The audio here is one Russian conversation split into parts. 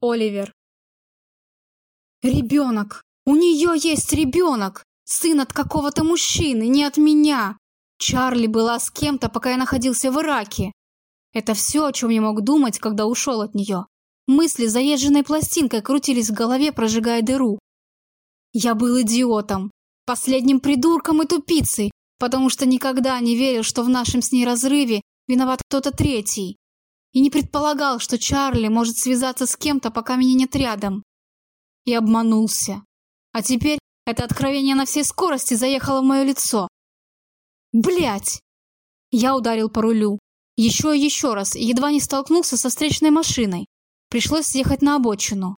Оливер. Ребенок! У нее есть ребенок! Сын от какого-то мужчины, не от меня! Чарли была с кем-то, пока я находился в Ираке. Это все, о чем я мог думать, когда ушел от нее. Мысли заезженной пластинкой крутились в голове, прожигая дыру. Я был идиотом, последним придурком и тупицей, потому что никогда не верил, что в нашем с ней разрыве виноват кто-то третий. И не предполагал, что Чарли может связаться с кем-то, пока меня нет рядом. И обманулся. А теперь это откровение на всей скорости заехало в мое лицо. Блять! Я ударил по рулю. Еще и еще раз, и едва не столкнулся со встречной машиной. Пришлось съехать на обочину.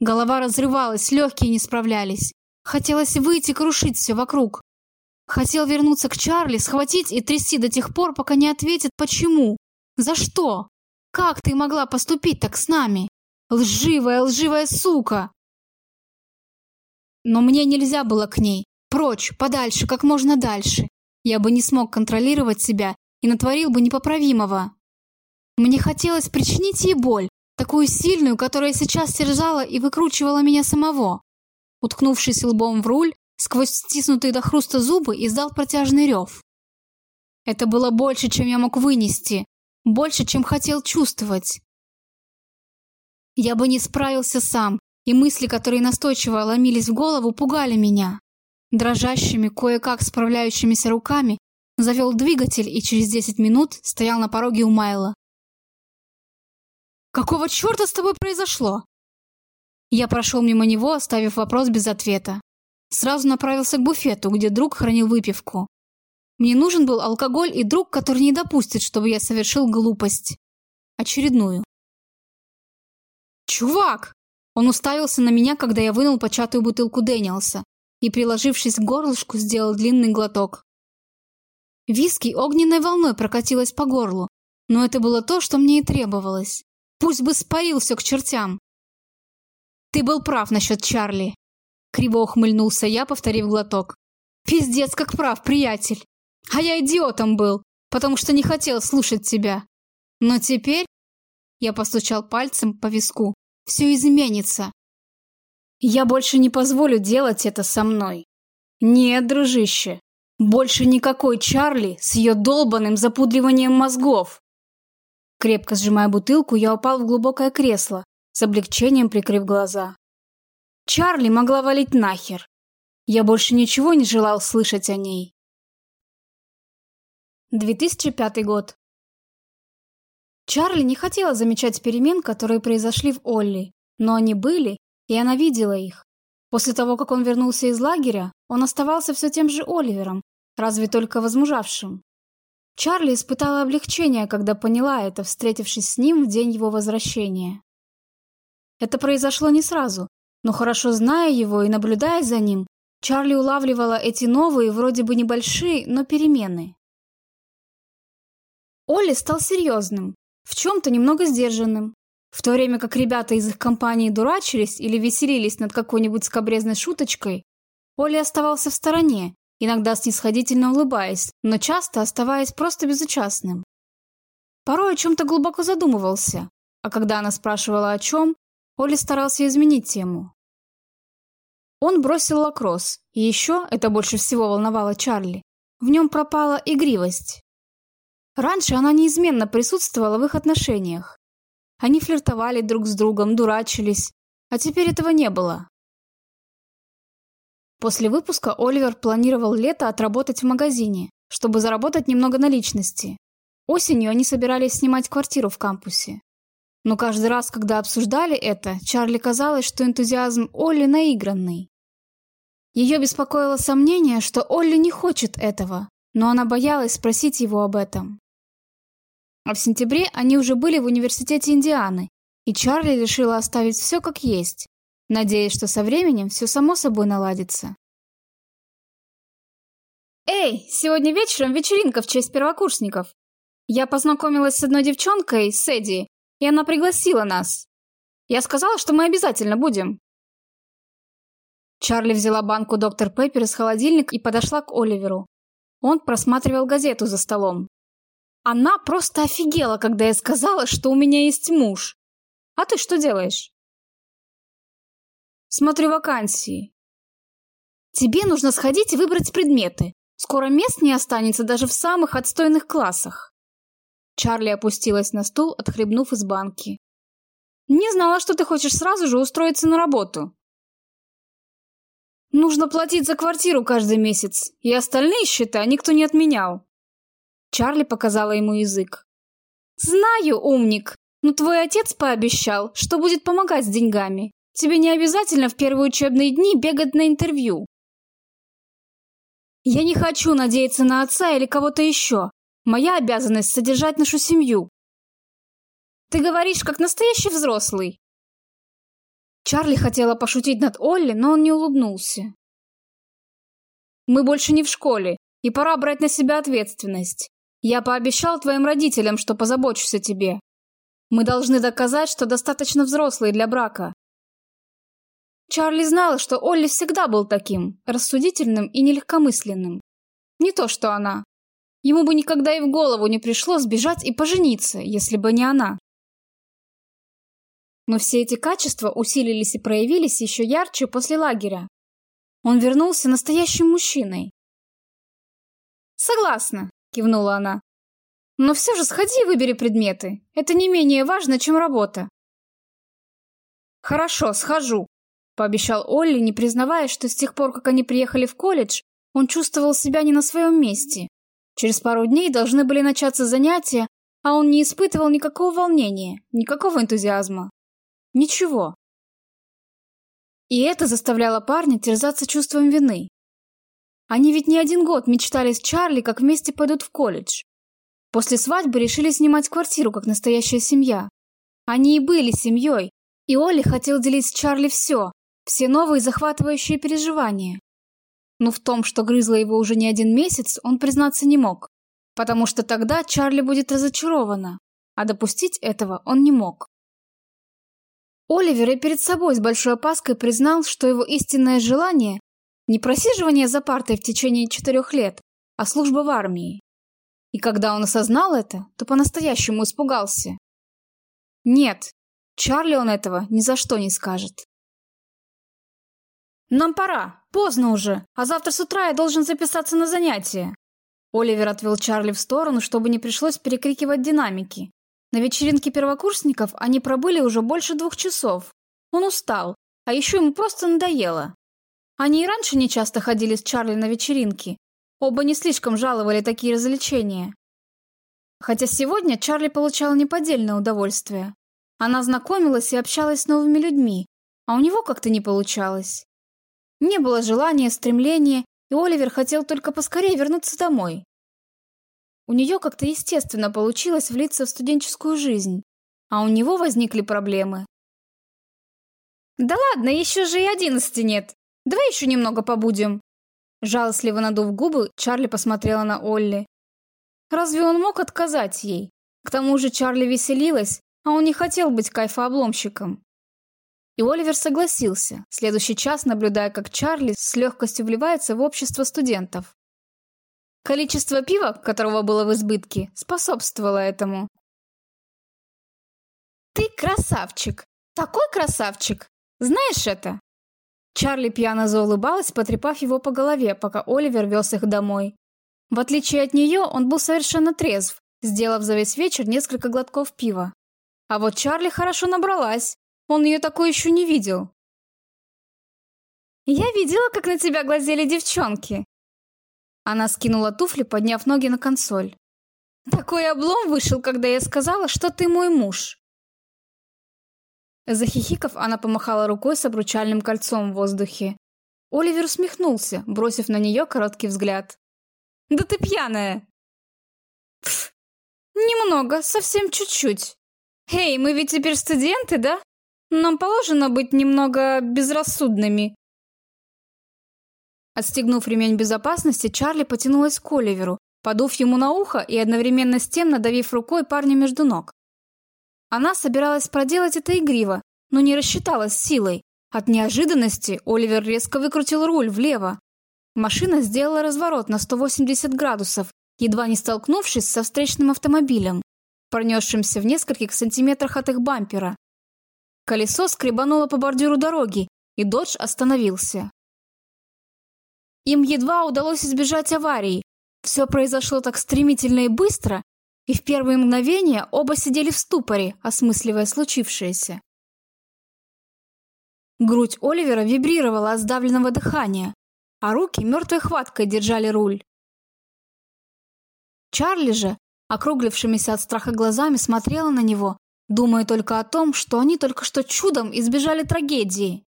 Голова разрывалась, легкие не справлялись. Хотелось выйти крушить все вокруг. Хотел вернуться к Чарли, схватить и трясти до тех пор, пока не ответит почему. За что? Как ты могла поступить так с нами? Лживая, лживая сука! Но мне нельзя было к ней. Прочь, подальше, как можно дальше. Я бы не смог контролировать себя и натворил бы непоправимого. Мне хотелось причинить ей боль, такую сильную, которая сейчас терзала и выкручивала меня самого. Уткнувшись лбом в руль, сквозь стиснутые до хруста зубы, издал протяжный рев. Это было больше, чем я мог вынести, больше, чем хотел чувствовать. Я бы не справился сам, и мысли, которые настойчиво ломились в голову, пугали меня. Дрожащими, кое-как справляющимися руками завел двигатель и через 10 минут стоял на пороге у Майла. «Какого черта с тобой произошло?» Я прошел мимо него, оставив вопрос без ответа. Сразу направился к буфету, где друг хранил выпивку. Мне нужен был алкоголь и друг, который не допустит, чтобы я совершил глупость. Очередную. «Чувак!» Он уставился на меня, когда я вынул початую бутылку Дэниелса и, приложившись к горлышку, сделал длинный глоток. Виски огненной волной прокатилась по горлу, но это было то, что мне и требовалось. Пусть бы спарил все к чертям. Ты был прав насчет Чарли. Криво ухмыльнулся я, повторив глоток. Пиздец, как прав, приятель. А я идиотом был, потому что не хотел слушать тебя. Но теперь... Я постучал пальцем по виску. Все изменится. Я больше не позволю делать это со мной. Нет, дружище. Больше никакой Чарли с ее долбанным запудриванием мозгов. Крепко сжимая бутылку, я упал в глубокое кресло, с облегчением прикрыв глаза. Чарли могла валить нахер. Я больше ничего не желал слышать о ней. 2005 год. Чарли не хотела замечать перемен, которые произошли в Олли, но они были, и она видела их. После того, как он вернулся из лагеря, он оставался все тем же Оливером, разве только возмужавшим. Чарли испытала облегчение, когда поняла это, встретившись с ним в день его возвращения. Это произошло не сразу, но хорошо зная его и наблюдая за ним, Чарли улавливала эти новые, вроде бы небольшие, но перемены. Олли стал серьезным, в чем-то немного сдержанным. В то время как ребята из их компании дурачились или веселились над какой-нибудь скобрезной шуточкой, Олли оставался в стороне, иногда снисходительно улыбаясь, но часто оставаясь просто безучастным. Порой о чем-то глубоко задумывался, а когда она спрашивала о чем, Оли старался изменить тему. Он бросил лакросс, и еще, это больше всего волновало Чарли, в нем пропала игривость. Раньше она неизменно присутствовала в их отношениях. Они флиртовали друг с другом, дурачились, а теперь этого не было. После выпуска Оливер планировал лето отработать в магазине, чтобы заработать немного наличности. Осенью они собирались снимать квартиру в кампусе. Но каждый раз, когда обсуждали это, Чарли казалось, что энтузиазм Олли наигранный. Ее беспокоило сомнение, что Олли не хочет этого, но она боялась спросить его об этом. А в сентябре они уже были в университете Индианы, и Чарли решила оставить все как есть, надеясь, что со временем все само собой наладится. «Эй, сегодня вечером вечеринка в честь первокурсников. Я познакомилась с одной девчонкой, Сэдди, и она пригласила нас. Я сказала, что мы обязательно будем». Чарли взяла банку доктор Пеппер из холодильника и подошла к Оливеру. Он просматривал газету за столом. Она просто офигела, когда я сказала, что у меня есть муж. А ты что делаешь? Смотрю вакансии. Тебе нужно сходить и выбрать предметы. Скоро мест не останется даже в самых отстойных классах. Чарли опустилась на стул, отхлебнув из банки. Не знала, что ты хочешь сразу же устроиться на работу. Нужно платить за квартиру каждый месяц, и остальные счета никто не отменял. Чарли показала ему язык. Знаю, умник, но твой отец пообещал, что будет помогать с деньгами. Тебе не обязательно в первые учебные дни бегать на интервью. Я не хочу надеяться на отца или кого-то еще. Моя обязанность — содержать нашу семью. Ты говоришь, как настоящий взрослый. Чарли хотела пошутить над Олли, но он не улыбнулся. Мы больше не в школе, и пора брать на себя ответственность. Я пообещал твоим родителям, что позабочусь о тебе. Мы должны доказать, что достаточно взрослые для брака. Чарли знала, что Олли всегда был таким, рассудительным и нелегкомысленным. Не то, что она. Ему бы никогда и в голову не пришло сбежать и пожениться, если бы не она. Но все эти качества усилились и проявились еще ярче после лагеря. Он вернулся настоящим мужчиной. «Согласна», — кивнула она. «Но все же сходи и выбери предметы. Это не менее важно, чем работа». «Хорошо, схожу», пообещал Олли, не признавая, что с тех пор, как они приехали в колледж, он чувствовал себя не на своем месте. Через пару дней должны были начаться занятия, а он не испытывал никакого волнения, никакого энтузиазма. Ничего. И это заставляло парня терзаться чувством вины. Они ведь не один год мечтали с Чарли, как вместе пойдут в колледж. После свадьбы решили снимать квартиру, как настоящая семья. Они и были семьей, и Олли хотел делить с Чарли все, все новые захватывающие переживания. Но в том, что грызла его уже не один месяц, он признаться не мог, потому что тогда Чарли будет разочарована, а допустить этого он не мог. Оливер и перед собой с большой опаской признал, что его истинное желание не просиживание за партой в течение четырех лет, а служба в армии. И когда он осознал это, то по-настоящему испугался. Нет, Чарли он этого ни за что не скажет. «Нам пора. Поздно уже. А завтра с утра я должен записаться на занятия». Оливер отвел Чарли в сторону, чтобы не пришлось перекрикивать динамики. На вечеринке первокурсников они пробыли уже больше двух часов. Он устал, а еще ему просто надоело. Они и раньше не часто ходили с Чарли на вечеринки. Оба не слишком жаловали такие развлечения. Хотя сегодня Чарли получал неподдельное удовольствие. Она знакомилась и общалась с новыми людьми, а у него как-то не получалось. Не было желания, стремления, и Оливер хотел только поскорее вернуться домой. У нее как-то естественно получилось влиться в студенческую жизнь, а у него возникли проблемы. «Да ладно, еще же и одиннадцати нет. Давай еще немного побудем». Жалостливо надув губы, Чарли посмотрела на Олли. Разве он мог отказать ей? К тому же Чарли веселилась, а он не хотел быть кайфообломщиком. И Оливер согласился, следующий час наблюдая, как Чарли с легкостью вливается в общество студентов. Количество пива, которого было в избытке, способствовало этому. «Ты красавчик! Такой красавчик! Знаешь это?» Чарли пьяно заулыбалась, потрепав его по голове, пока Оливер вез их домой. В отличие от нее, он был совершенно трезв, сделав за весь вечер несколько глотков пива. А вот Чарли хорошо набралась, он ее такой еще не видел. «Я видела, как на тебя глазели девчонки!» Она скинула туфли, подняв ноги на консоль. «Такой облом вышел, когда я сказала, что ты мой муж!» Захихиков, она помахала рукой с обручальным кольцом в воздухе. Оливер усмехнулся, бросив на нее короткий взгляд. «Да ты пьяная!» «Пф, немного, совсем чуть-чуть. Эй, мы ведь теперь студенты, да?» Нам положено быть немного безрассудными. Отстегнув ремень безопасности, Чарли потянулась к Оливеру, подув ему на ухо и одновременно с тем надавив рукой парня между ног. Она собиралась проделать это игриво, но не рассчиталась силой. От неожиданности Оливер резко выкрутил руль влево. Машина сделала разворот на 180 градусов, едва не столкнувшись со встречным автомобилем, пронесшимся в нескольких сантиметрах от их бампера. Колесо скребануло по бордюру дороги, и Додж остановился. Им едва удалось избежать аварии. Все произошло так стремительно и быстро, и в первые мгновения оба сидели в ступоре, осмысливая случившееся. Грудь Оливера вибрировала от сдавленного дыхания, а руки мертвой хваткой держали руль. Чарли же, округлившимися от страха глазами, смотрела на него, думая только о том, что они только что чудом избежали трагедии.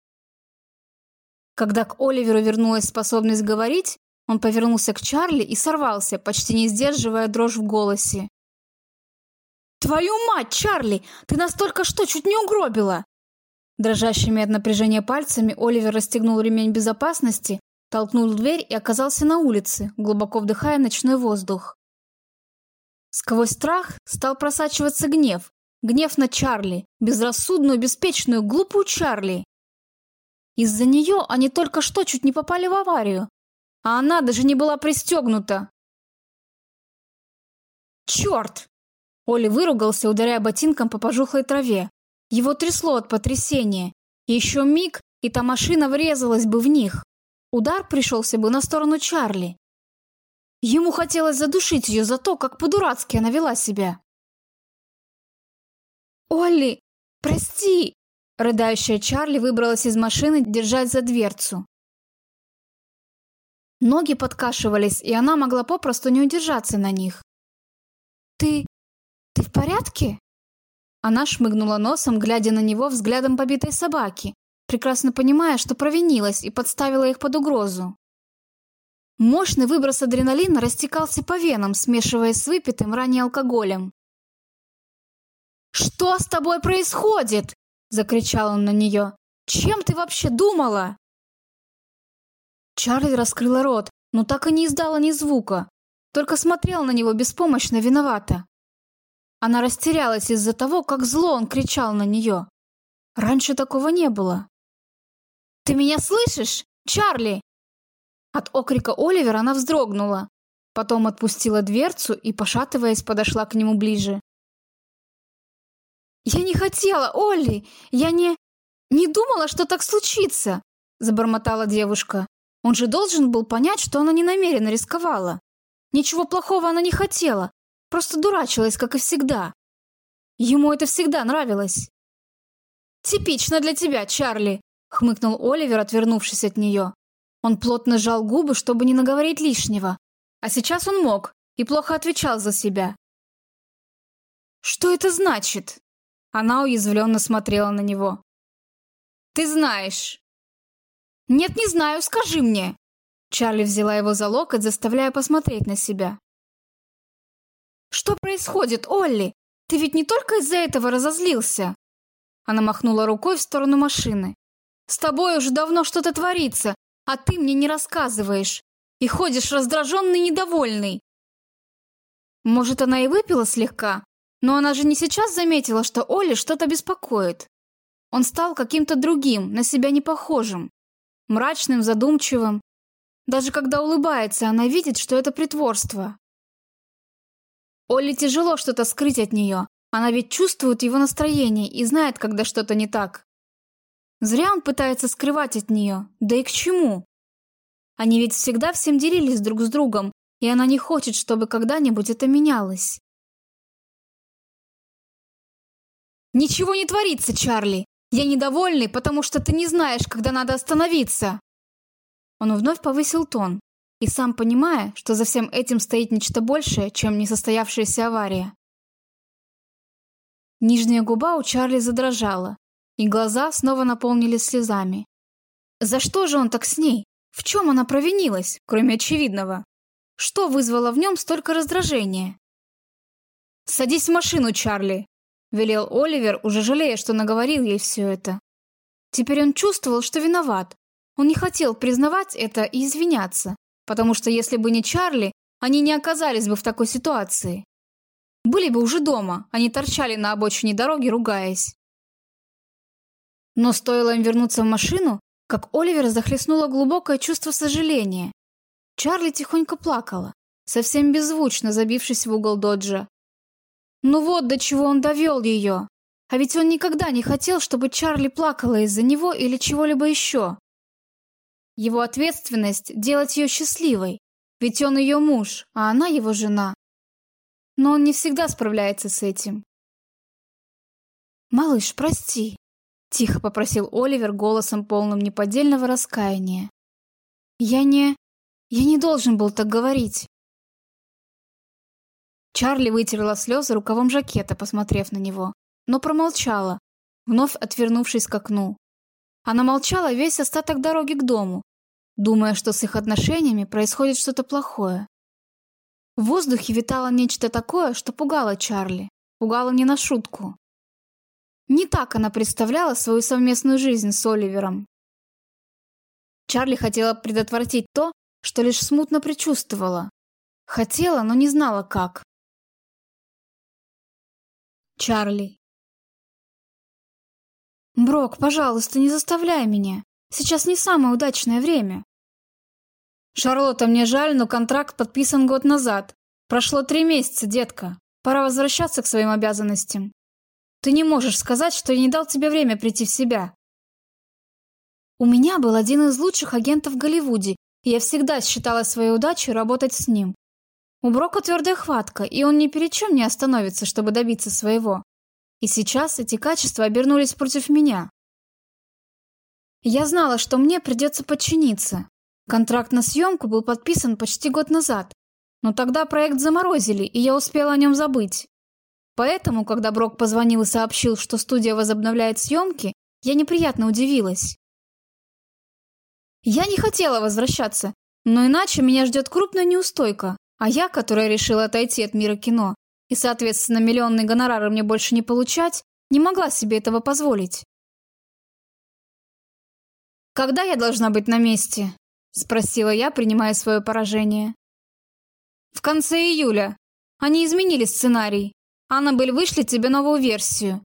Когда к Оливеру вернулась способность говорить, он повернулся к Чарли и сорвался, почти не сдерживая дрожь в голосе. «Твою мать, Чарли! Ты настолько что, чуть не угробила!» Дрожащими от напряжения пальцами Оливер расстегнул ремень безопасности, толкнул дверь и оказался на улице, глубоко вдыхая ночной воздух. Сквозь страх стал просачиваться гнев. Гнев на Чарли, безрассудную, беспечную, глупую Чарли. Из-за нее они только что чуть не попали в аварию, а она даже не была пристегнута. «Черт!» Оли выругался, ударяя ботинком по пожухлой траве. Его трясло от потрясения. Еще миг, и та машина врезалась бы в них. Удар пришелся бы на сторону Чарли. Ему хотелось задушить ее за то, как по-дурацки она вела себя. «Олли, прости!» Рыдающая Чарли выбралась из машины, держать за дверцу. Ноги подкашивались, и она могла попросту не удержаться на них. «Ты... ты в порядке?» Она шмыгнула носом, глядя на него взглядом побитой собаки, прекрасно понимая, что провинилась и подставила их под угрозу. Мощный выброс адреналина растекался по венам, смешиваясь с выпитым ранее алкоголем. «Что с тобой происходит?» – закричал он на нее. «Чем ты вообще думала?» Чарли раскрыла рот, но так и не издала ни звука, только смотрела на него беспомощно виновата. Она растерялась из-за того, как зло он кричал на нее. Раньше такого не было. «Ты меня слышишь, Чарли?» От окрика Оливера она вздрогнула, потом отпустила дверцу и, пошатываясь, подошла к нему ближе. «Я не хотела, Олли! Я не... не думала, что так случится!» Забормотала девушка. Он же должен был понять, что она не намеренно рисковала. Ничего плохого она не хотела, просто дурачилась, как и всегда. Ему это всегда нравилось. «Типично для тебя, Чарли!» — хмыкнул Оливер, отвернувшись от нее. Он плотно сжал губы, чтобы не наговорить лишнего. А сейчас он мог и плохо отвечал за себя. «Что это значит?» Она уязвленно смотрела на него. «Ты знаешь». «Нет, не знаю, скажи мне». Чарли взяла его за локоть, заставляя посмотреть на себя. «Что происходит, Олли? Ты ведь не только из-за этого разозлился?» Она махнула рукой в сторону машины. «С тобой уже давно что-то творится, а ты мне не рассказываешь. И ходишь раздраженный недовольный». Может, она и выпила слегка, но она же не сейчас заметила, что Оли что-то беспокоит. Он стал каким-то другим, на себя не похожим. Мрачным, задумчивым. Даже когда улыбается, она видит, что это притворство. Оле тяжело что-то скрыть от нее. Она ведь чувствует его настроение и знает, когда что-то не так. Зря он пытается скрывать от нее. Да и к чему? Они ведь всегда всем делились друг с другом, и она не хочет, чтобы когда-нибудь это менялось. «Ничего не творится, Чарли! Я недовольный, потому что ты не знаешь, когда надо остановиться!» Он вновь повысил тон, и сам понимая, что за всем этим стоит нечто большее, чем несостоявшаяся авария. Нижняя губа у Чарли задрожала, и глаза снова наполнились слезами. За что же он так с ней? В чем она провинилась, кроме очевидного? Что вызвало в нем столько раздражения? «Садись в машину, Чарли!» велел Оливер, уже жалея, что наговорил ей все это. Теперь он чувствовал, что виноват. Он не хотел признавать это и извиняться, потому что если бы не Чарли, они не оказались бы в такой ситуации. Были бы уже дома, они торчали на обочине дороги, ругаясь. Но стоило им вернуться в машину, как Оливер захлестнуло глубокое чувство сожаления. Чарли тихонько плакала, совсем беззвучно забившись в угол доджа, ну вот до чего он довел ее. А ведь он никогда не хотел, чтобы Чарли плакала из-за него или чего-либо еще. Его ответственность – делать ее счастливой, ведь он ее муж, а она его жена. Но он не всегда справляется с этим. «Малыш, прости», – тихо попросил Оливер голосом полным неподдельного раскаяния. «Я не... я не должен был так говорить». Чарли вытерла слезы рукавом жакета, посмотрев на него но промолчала, вновь отвернувшись к окну. Она молчала весь остаток дороги к дому, думая, что с их отношениями происходит что-то плохое. В воздухе витало нечто такое, что пугало Чарли, пугало не на шутку. Не так она представляла свою совместную жизнь с Оливером. Чарли хотела предотвратить то, что лишь смутно предчувствовала. Хотела, но не знала как. Чарли. «Брок, пожалуйста, не заставляй меня. Сейчас не самое удачное время». «Шарлотта, мне жаль, но контракт подписан год назад. Прошло три месяца, детка. Пора возвращаться к своим обязанностям. Ты не можешь сказать, что я не дал тебе время прийти в себя». У меня был один из лучших агентов в Голливуде, и я всегда считала своей удачей работать с ним. У Брока твердая хватка, и он ни перед чем не остановится, чтобы добиться своего. И сейчас эти качества обернулись против меня. Я знала, что мне придется подчиниться. Контракт на съемку был подписан почти год назад, но тогда проект заморозили, и я успела о нем забыть. Поэтому, когда Брок позвонил и сообщил, что студия возобновляет съемки, я неприятно удивилась. Я не хотела возвращаться, но иначе меня ждет крупная неустойка, а я, которая решила отойти от мира кино, и, соответственно, миллионные гонорары мне больше не получать, не могла себе этого позволить. «Когда я должна быть на месте?» – спросила я, принимая свое поражение. «В конце июля. Они изменили сценарий. Аннабель вышли тебе новую версию.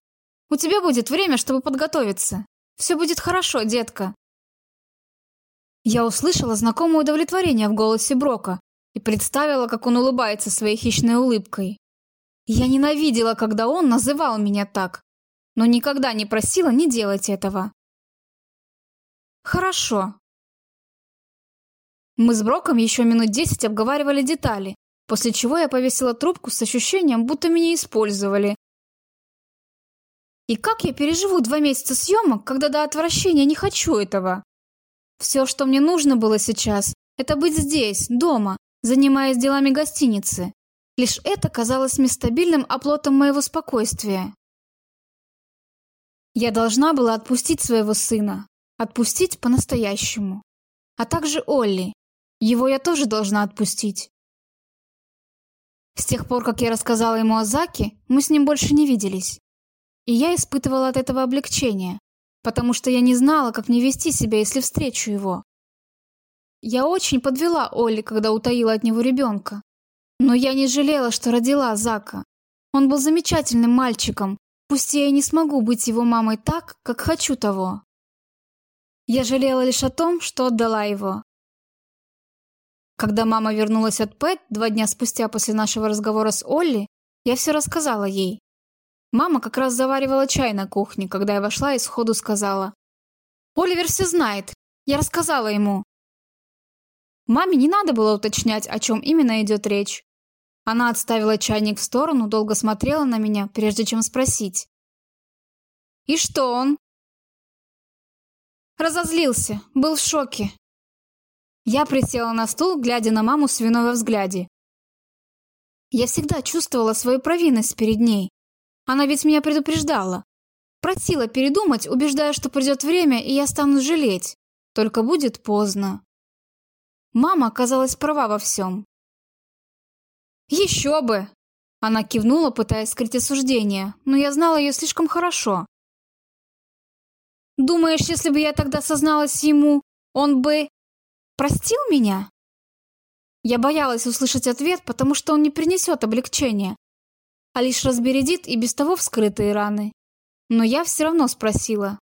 У тебя будет время, чтобы подготовиться. Все будет хорошо, детка». Я услышала знакомое удовлетворение в голосе Брока и представила, как он улыбается своей хищной улыбкой. Я ненавидела, когда он называл меня так, но никогда не просила не делать этого. Хорошо. Мы с Броком еще минут десять обговаривали детали, после чего я повесила трубку с ощущением, будто меня использовали. И как я переживу два месяца съемок, когда до отвращения не хочу этого? Все, что мне нужно было сейчас, это быть здесь, дома, занимаясь делами гостиницы. Лишь это казалось мне стабильным оплотом моего спокойствия. Я должна была отпустить своего сына. Отпустить по-настоящему. А также Олли. Его я тоже должна отпустить. С тех пор, как я рассказала ему о Заке, мы с ним больше не виделись. И я испытывала от этого облегчение, потому что я не знала, как мне вести себя, если встречу его. Я очень подвела Олли, когда утаила от него ребенка. Но я не жалела, что родила Зака. Он был замечательным мальчиком, пусть я и не смогу быть его мамой так, как хочу того. Я жалела лишь о том, что отдала его. Когда мама вернулась от Пэт два дня спустя после нашего разговора с Олли, я все рассказала ей. Мама как раз заваривала чай на кухне, когда я вошла и сходу сказала. «Оливер все знает. Я рассказала ему». Маме не надо было уточнять, о чем именно идет речь. Она отставила чайник в сторону, долго смотрела на меня, прежде чем спросить. «И что он?» Разозлился, был в шоке. Я присела на стул, глядя на маму с виной во взгляде. Я всегда чувствовала свою провинность перед ней. Она ведь меня предупреждала. Просила передумать, убеждая, что придет время, и я стану жалеть. Только будет поздно. Мама оказалась права во всем. «Еще бы!» Она кивнула, пытаясь скрыть осуждение, но я знала ее слишком хорошо. «Думаешь, если бы я тогда созналась ему, он бы... простил меня?» Я боялась услышать ответ, потому что он не принесет облегчения, а лишь разбередит и без того вскрытые раны. Но я все равно спросила.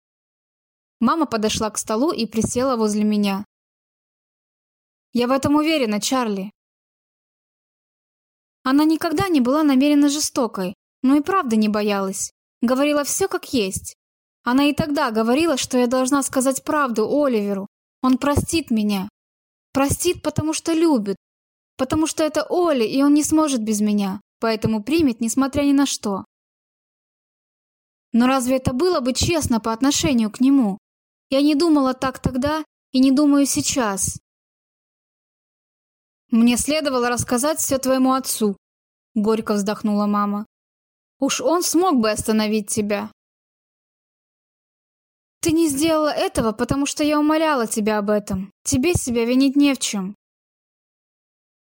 Мама подошла к столу и присела возле меня. «Я в этом уверена, Чарли. Она никогда не была намеренно жестокой, но и правда не боялась. Говорила все как есть. Она и тогда говорила, что я должна сказать правду Оливеру. Он простит меня. Простит, потому что любит. Потому что это Оли, и он не сможет без меня. Поэтому примет, несмотря ни на что. Но разве это было бы честно по отношению к нему? Я не думала так тогда и не думаю сейчас. Мне следовало рассказать все твоему отцу, горько вздохнула мама. Уж он смог бы остановить тебя. Ты не сделала этого, потому что я умоляла тебя об этом. Тебе себя винить не в чем.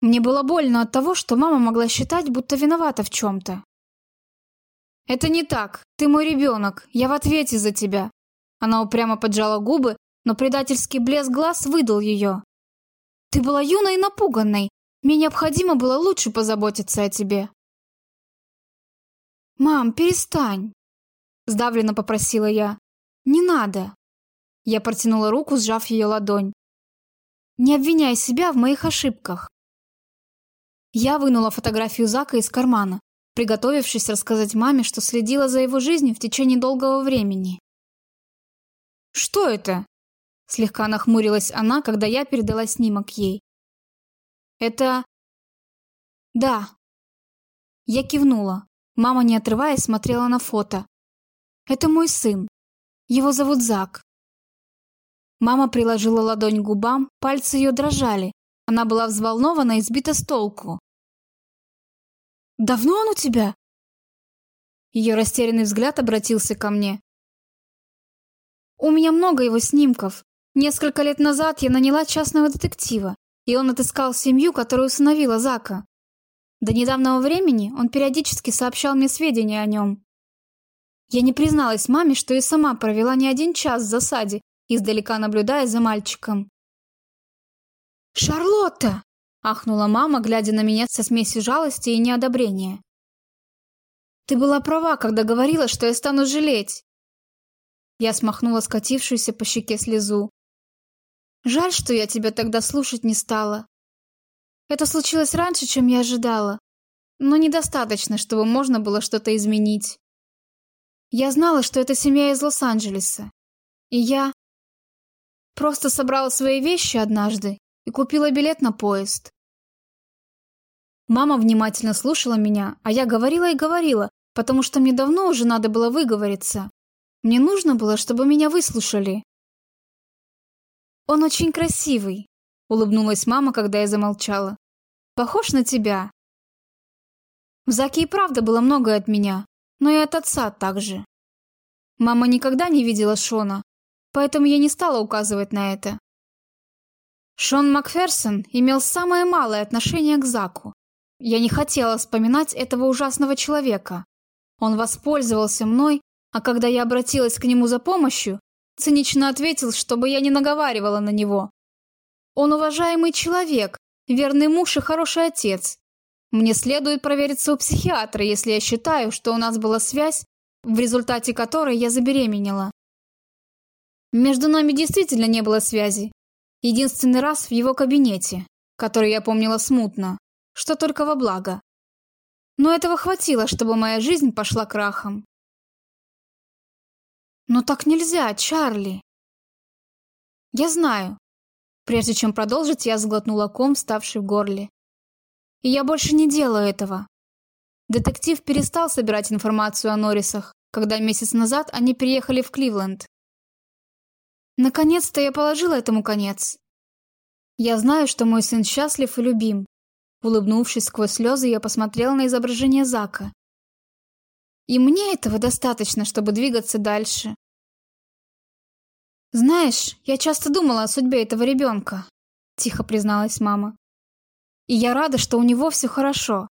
Мне было больно от того, что мама могла считать, будто виновата в чем-то. «Это не так. Ты мой ребенок. Я в ответе за тебя». Она упрямо поджала губы, но предательский блеск глаз выдал ее. «Ты была юной и напуганной. Мне необходимо было лучше позаботиться о тебе». «Мам, перестань!» Сдавленно попросила я. «Не надо!» Я протянула руку, сжав ее ладонь. «Не обвиняй себя в моих ошибках!» Я вынула фотографию Зака из кармана приготовившись рассказать маме, что следила за его жизнью в течение долгого времени. «Что это?» – слегка нахмурилась она, когда я передала снимок ей. «Это...» «Да». Я кивнула. Мама, не отрываясь, смотрела на фото. «Это мой сын. Его зовут Зак». Мама приложила ладонь к губам, пальцы ее дрожали. Она была взволнована и сбита с толку. Давно он у тебя?» Ее растерянный взгляд обратился ко мне. «У меня много его снимков. Несколько лет назад я наняла частного детектива, и он отыскал семью, которую усыновила Зака. До недавнего времени он периодически сообщал мне сведения о нем. Я не призналась маме, что и сама провела не один час в засаде, издалека наблюдая за мальчиком. «Шарлотта!» ахнула мама, глядя на меня со смесью жалости и неодобрения. Ты была права, когда говорила, что я стану жалеть. Я смахнула скатившуюся по щеке слезу. Жаль, что я тебя тогда слушать не стала. Это случилось раньше, чем я ожидала, но недостаточно, чтобы можно было что-то изменить. Я знала, что это семья из Лос-Анджелеса, и я просто собрала свои вещи однажды и купила билет на поезд. Мама внимательно слушала меня, а я говорила и говорила, потому что мне давно уже надо было выговориться. Мне нужно было, чтобы меня выслушали. «Он очень красивый», — улыбнулась мама, когда я замолчала. «Похож на тебя». В Заке и правда было многое от меня, но и от отца также. Мама никогда не видела Шона, поэтому я не стала указывать на это. Шон Макферсон имел самое малое отношение к Заку, я не хотела вспоминать этого ужасного человека. Он воспользовался мной, а когда я обратилась к нему за помощью, цинично ответил, чтобы я не наговаривала на него. Он уважаемый человек, верный муж и хороший отец. Мне следует провериться у психиатра, если я считаю, что у нас была связь, в результате которой я забеременела. Между нами действительно не было связи. Единственный раз в его кабинете, который я помнила смутно что только во благо. Но этого хватило, чтобы моя жизнь пошла крахом. Но так нельзя, Чарли. Я знаю. Прежде чем продолжить, я сглотнула ком, ставший в горле. И я больше не делаю этого. Детектив перестал собирать информацию о Норрисах, когда месяц назад они приехали в Кливленд. Наконец-то я положила этому конец. Я знаю, что мой сын счастлив и любим, Улыбнувшись сквозь слезы, я посмотрела на изображение Зака. И мне этого достаточно, чтобы двигаться дальше. «Знаешь, я часто думала о судьбе этого ребенка», — тихо призналась мама. «И я рада, что у него все хорошо.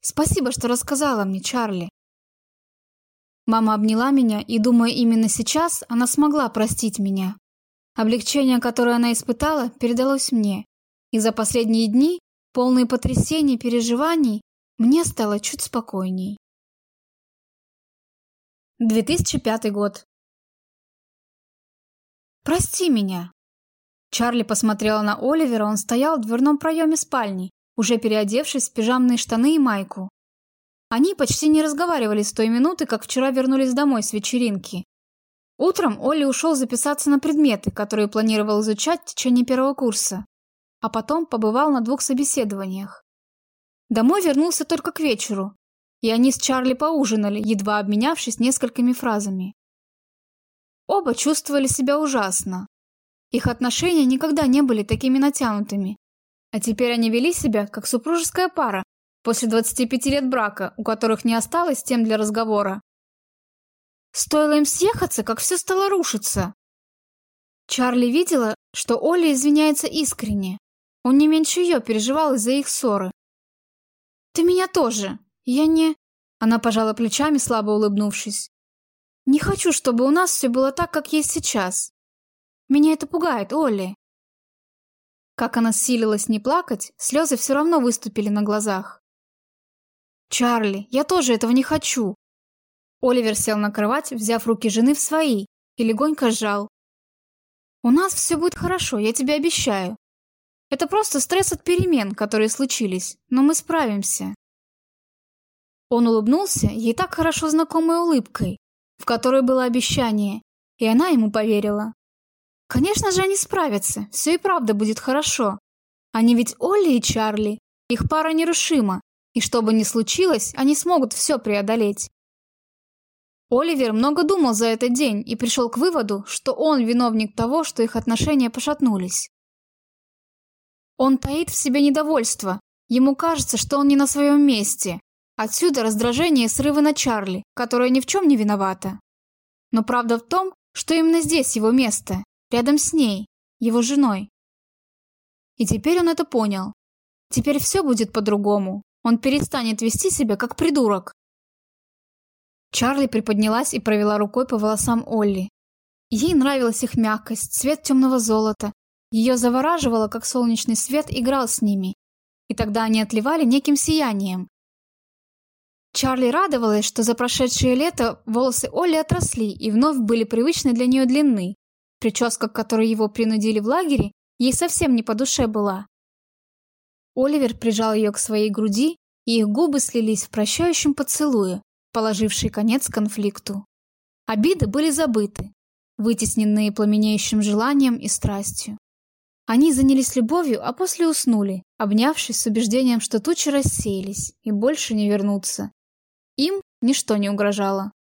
Спасибо, что рассказала мне, Чарли». Мама обняла меня, и, думаю, именно сейчас она смогла простить меня. Облегчение, которое она испытала, передалось мне. И за последние дни Полные потрясений, переживаний, мне стало чуть спокойней. 2005 год. «Прости меня!» Чарли посмотрела на Оливера, он стоял в дверном проеме спальни, уже переодевшись в пижамные штаны и майку. Они почти не разговаривали с той минуты, как вчера вернулись домой с вечеринки. Утром Олли ушел записаться на предметы, которые планировал изучать в течение первого курса, а потом побывал на двух собеседованиях. Домой вернулся только к вечеру, и они с Чарли поужинали, едва обменявшись несколькими фразами. Оба чувствовали себя ужасно. Их отношения никогда не были такими натянутыми, а теперь они вели себя, как супружеская пара, после 25 лет брака, у которых не осталось тем для разговора. Стоило им съехаться, как все стало рушиться. Чарли видела, что Оля извиняется искренне. Он не меньше ее переживал из-за их ссоры. «Ты меня тоже. Я не...» Она пожала плечами, слабо улыбнувшись. «Не хочу, чтобы у нас все было так, как есть сейчас. Меня это пугает, Олли». Как она силилась не плакать, слезы все равно выступили на глазах. «Чарли, я тоже этого не хочу. Оливер сел на кровать, взяв руки жены в свои, и легонько сжал. «У нас все будет хорошо, я тебе обещаю. Это просто стресс от перемен, которые случились, но мы справимся». Он улыбнулся ей так хорошо знакомой улыбкой, в которой было обещание, и она ему поверила. Конечно же, они справятся, все и правда будет хорошо. Они ведь Олли и Чарли, их пара нерушима, и что бы ни случилось, они смогут все преодолеть. Оливер много думал за этот день и пришел к выводу, что он виновник того, что их отношения пошатнулись. Он таит в себе недовольство. Ему кажется, что он не на своем месте. Отсюда раздражение и срывы на Чарли, которая ни в чем не виновата. Но правда в том, что именно здесь его место, рядом с ней, его женой. И теперь он это понял. Теперь все будет по-другому. Он перестанет вести себя как придурок, Чарли приподнялась и провела рукой по волосам Олли. Ей нравилась их мягкость, цвет темного золота. Ее завораживало, как солнечный свет играл с ними. И тогда они отливали неким сиянием. Чарли радовалась, что за прошедшее лето волосы Олли отросли и вновь были привычной для нее длины. Прическа, которой его принудили в лагере, ей совсем не по душе была. Оливер прижал ее к своей груди, и их губы слились в прощающем поцелуе, положивший конец конфликту. Обиды были забыты, вытесненные пламенеющим желанием и страстью. Они занялись любовью, а после уснули, обнявшись с убеждением, что тучи рассеялись и больше не вернутся. Им ничто не угрожало.